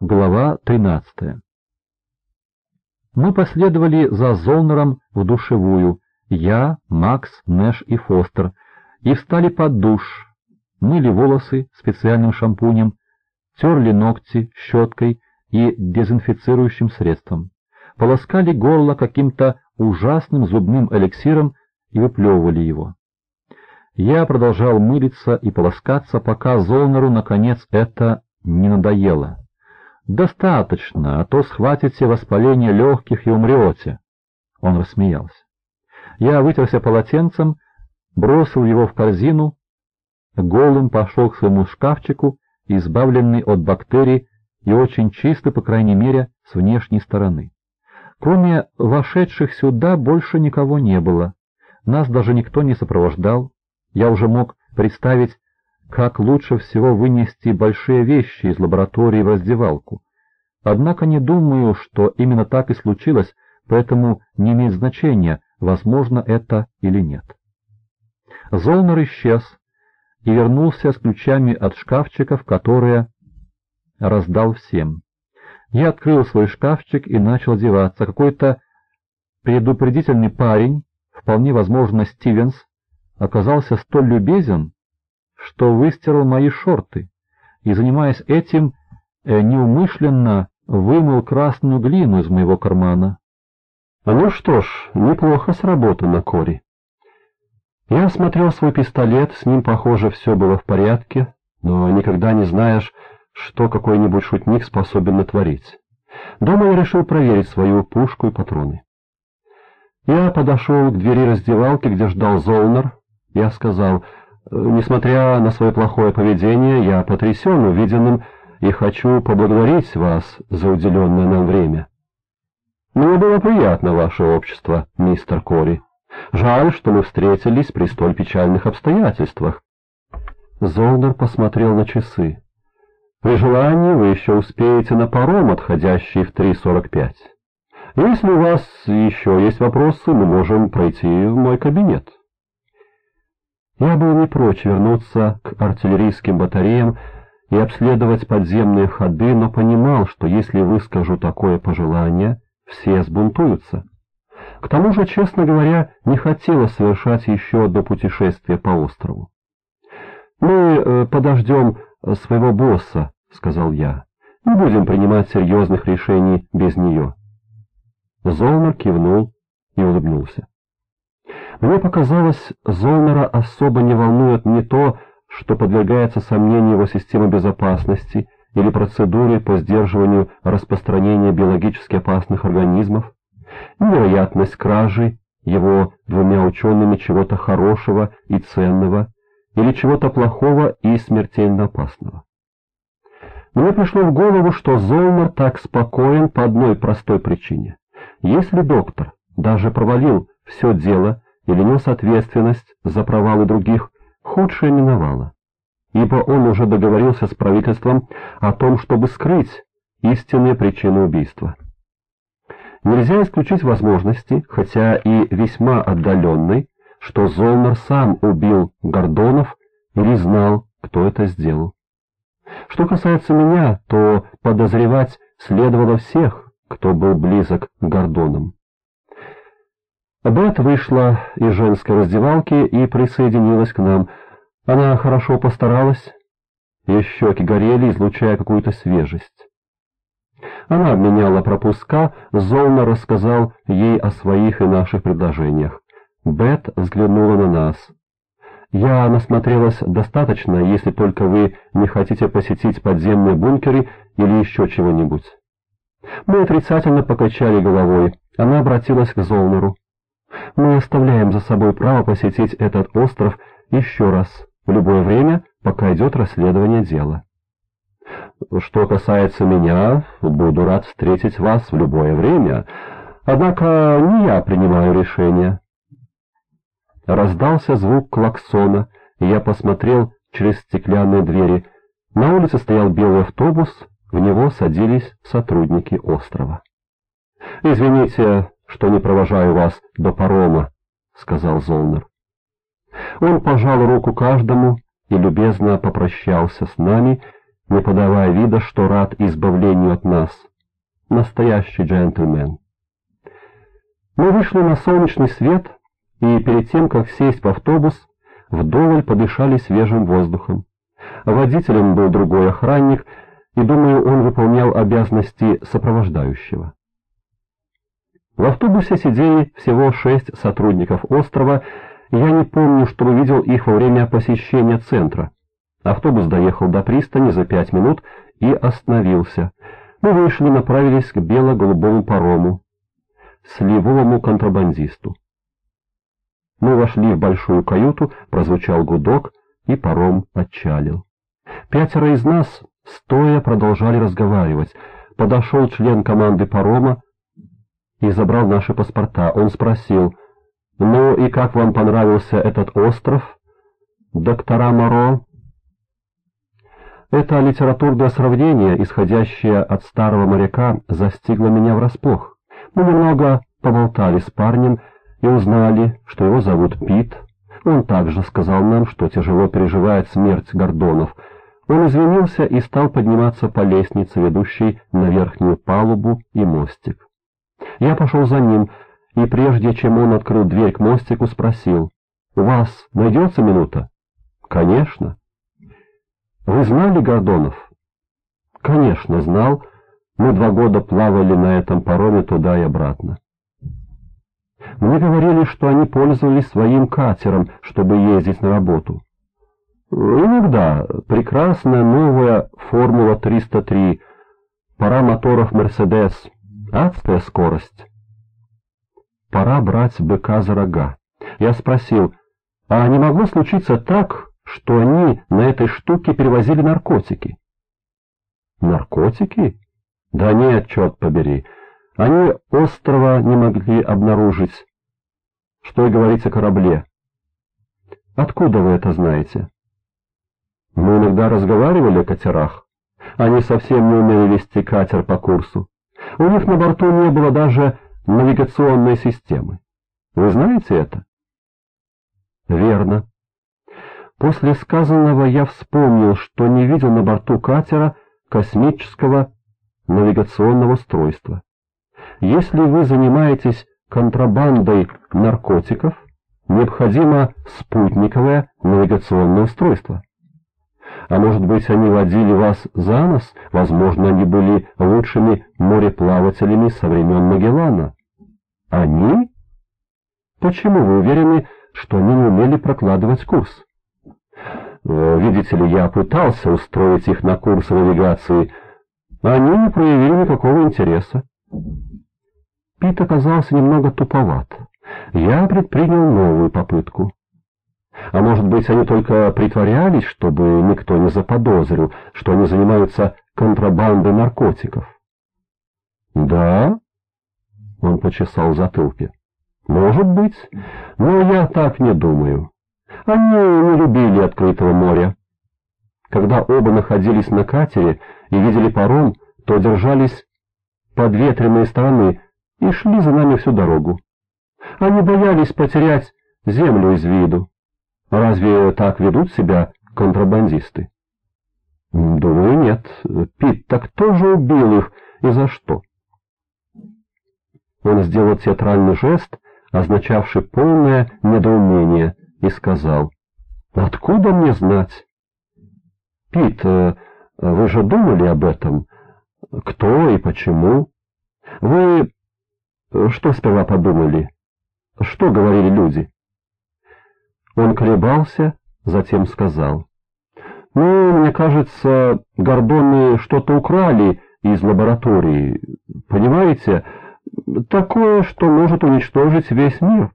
Глава 13 Мы последовали за Золнером в душевую, я, Макс, Нэш и Фостер, и встали под душ, мыли волосы специальным шампунем, терли ногти щеткой и дезинфицирующим средством, полоскали горло каким-то ужасным зубным эликсиром и выплевывали его. Я продолжал мылиться и полоскаться, пока Золнеру, наконец, это не надоело. «Достаточно, а то схватите воспаление легких и умрете». Он рассмеялся. Я вытерся полотенцем, бросил его в корзину, голым пошел к своему шкафчику, избавленный от бактерий и очень чистый, по крайней мере, с внешней стороны. Кроме вошедших сюда больше никого не было. Нас даже никто не сопровождал. Я уже мог представить, как лучше всего вынести большие вещи из лаборатории в раздевалку. Однако не думаю, что именно так и случилось, поэтому не имеет значения, возможно это или нет. Золнер исчез и вернулся с ключами от шкафчиков, которые раздал всем. Я открыл свой шкафчик и начал одеваться. Какой-то предупредительный парень, вполне возможно Стивенс, оказался столь любезен, что выстирал мои шорты, и, занимаясь этим, э, неумышленно вымыл красную глину из моего кармана. Ну что ж, неплохо сработано, Кори. Я осмотрел свой пистолет, с ним, похоже, все было в порядке, но никогда не знаешь, что какой-нибудь шутник способен натворить. Дома я решил проверить свою пушку и патроны. Я подошел к двери раздевалки, где ждал Золнер. Я сказал, несмотря на свое плохое поведение, я потрясен увиденным и хочу поблагодарить вас за уделенное нам время. Мне было приятно ваше общество, мистер Кори. Жаль, что мы встретились при столь печальных обстоятельствах. Золдер посмотрел на часы. При желании вы еще успеете на паром, отходящий в 3.45. Если у вас еще есть вопросы, мы можем пройти в мой кабинет. Я был не прочь вернуться к артиллерийским батареям и обследовать подземные ходы, но понимал, что если выскажу такое пожелание, все сбунтуются. К тому же, честно говоря, не хотелось совершать еще одно путешествие по острову. «Мы э, подождем своего босса», — сказал я. «Не будем принимать серьезных решений без нее». Золнер кивнул и улыбнулся. Мне показалось, Золнера особо не волнует не то, что подвергается сомнению его система безопасности или процедуре по сдерживанию распространения биологически опасных организмов, невероятность кражи его двумя учеными чего-то хорошего и ценного или чего-то плохого и смертельно опасного. Мне пришло в голову, что Золмер так спокоен по одной простой причине. Если доктор даже провалил все дело или нес ответственность за провалы других, худшее миновало, ибо он уже договорился с правительством о том, чтобы скрыть истинные причины убийства. Нельзя исключить возможности, хотя и весьма отдаленной, что Золнер сам убил Гордонов или знал, кто это сделал. Что касается меня, то подозревать следовало всех, кто был близок к Гордонам. Бет вышла из женской раздевалки и присоединилась к нам. Она хорошо постаралась, ее щеки горели, излучая какую-то свежесть. Она обменяла пропуска, Золна рассказал ей о своих и наших предложениях. Бет взглянула на нас. «Я насмотрелась достаточно, если только вы не хотите посетить подземные бункеры или еще чего-нибудь». Мы отрицательно покачали головой. Она обратилась к Золнеру. Мы оставляем за собой право посетить этот остров еще раз, в любое время, пока идет расследование дела. Что касается меня, буду рад встретить вас в любое время, однако не я принимаю решение. Раздался звук клаксона, и я посмотрел через стеклянные двери. На улице стоял белый автобус, в него садились сотрудники острова. «Извините, что не провожаю вас до парома», — сказал Золнер. Он пожал руку каждому и любезно попрощался с нами, не подавая вида, что рад избавлению от нас. Настоящий джентльмен. Мы вышли на солнечный свет, и перед тем, как сесть в автобус, вдоволь подышали свежим воздухом. Водителем был другой охранник, и, думаю, он выполнял обязанности сопровождающего. В автобусе сидели всего шесть сотрудников острова, я не помню, чтобы видел их во время посещения центра. Автобус доехал до пристани за пять минут и остановился. Мы вышли, направились к бело-голубому парому, сливовому контрабандисту. Мы вошли в большую каюту, прозвучал гудок, и паром отчалил. Пятеро из нас, стоя, продолжали разговаривать. Подошел член команды парома и забрал наши паспорта. Он спросил, «Ну и как вам понравился этот остров, доктора Моро?» Это литературное сравнение, исходящее от старого моряка, застигло меня врасплох. Мы немного поболтали с парнем и узнали, что его зовут Пит. Он также сказал нам, что тяжело переживает смерть Гордонов. Он извинился и стал подниматься по лестнице, ведущей на верхнюю палубу и мостик. Я пошел за ним, и прежде чем он открыл дверь к мостику, спросил, «У вас найдется минута?» «Конечно». Вы знали Гордонов? Конечно, знал. Мы два года плавали на этом пароме туда и обратно. Мне говорили, что они пользовались своим катером, чтобы ездить на работу. Иногда прекрасная новая Формула-303, пара моторов Мерседес, адская скорость. Пора брать быка за рога. Я спросил, а не могло случиться так, что они на этой штуке перевозили наркотики. Наркотики? Да нет, черт побери. Они острова не могли обнаружить. Что и говорить о корабле. Откуда вы это знаете? Мы иногда разговаривали о катерах. Они совсем не умели вести катер по курсу. У них на борту не было даже навигационной системы. Вы знаете это? Верно. После сказанного я вспомнил, что не видел на борту катера космического навигационного устройства. Если вы занимаетесь контрабандой наркотиков, необходимо спутниковое навигационное устройство. А может быть, они водили вас за нос? Возможно, они были лучшими мореплавателями со времен Магеллана. Они? Почему вы уверены, что они не умели прокладывать курс? Видите ли, я пытался устроить их на курсы навигации, они не проявили никакого интереса. Пит оказался немного туповат. Я предпринял новую попытку. А может быть, они только притворялись, чтобы никто не заподозрил, что они занимаются контрабандой наркотиков? Да? Он почесал затылки. Может быть, но я так не думаю. Они не любили открытого моря. Когда оба находились на катере и видели паром, то держались подветренной стороны и шли за нами всю дорогу. Они боялись потерять землю из виду. Разве так ведут себя контрабандисты? Думаю, нет. Пит, так кто же убил их и за что? Он сделал театральный жест, означавший полное недоумение, и сказал, «Откуда мне знать?» «Пит, э, вы же думали об этом? Кто и почему? Вы э, что сперва подумали? Что говорили люди?» Он колебался, затем сказал, «Ну, мне кажется, Гордоны что-то украли из лаборатории, понимаете, такое, что может уничтожить весь мир».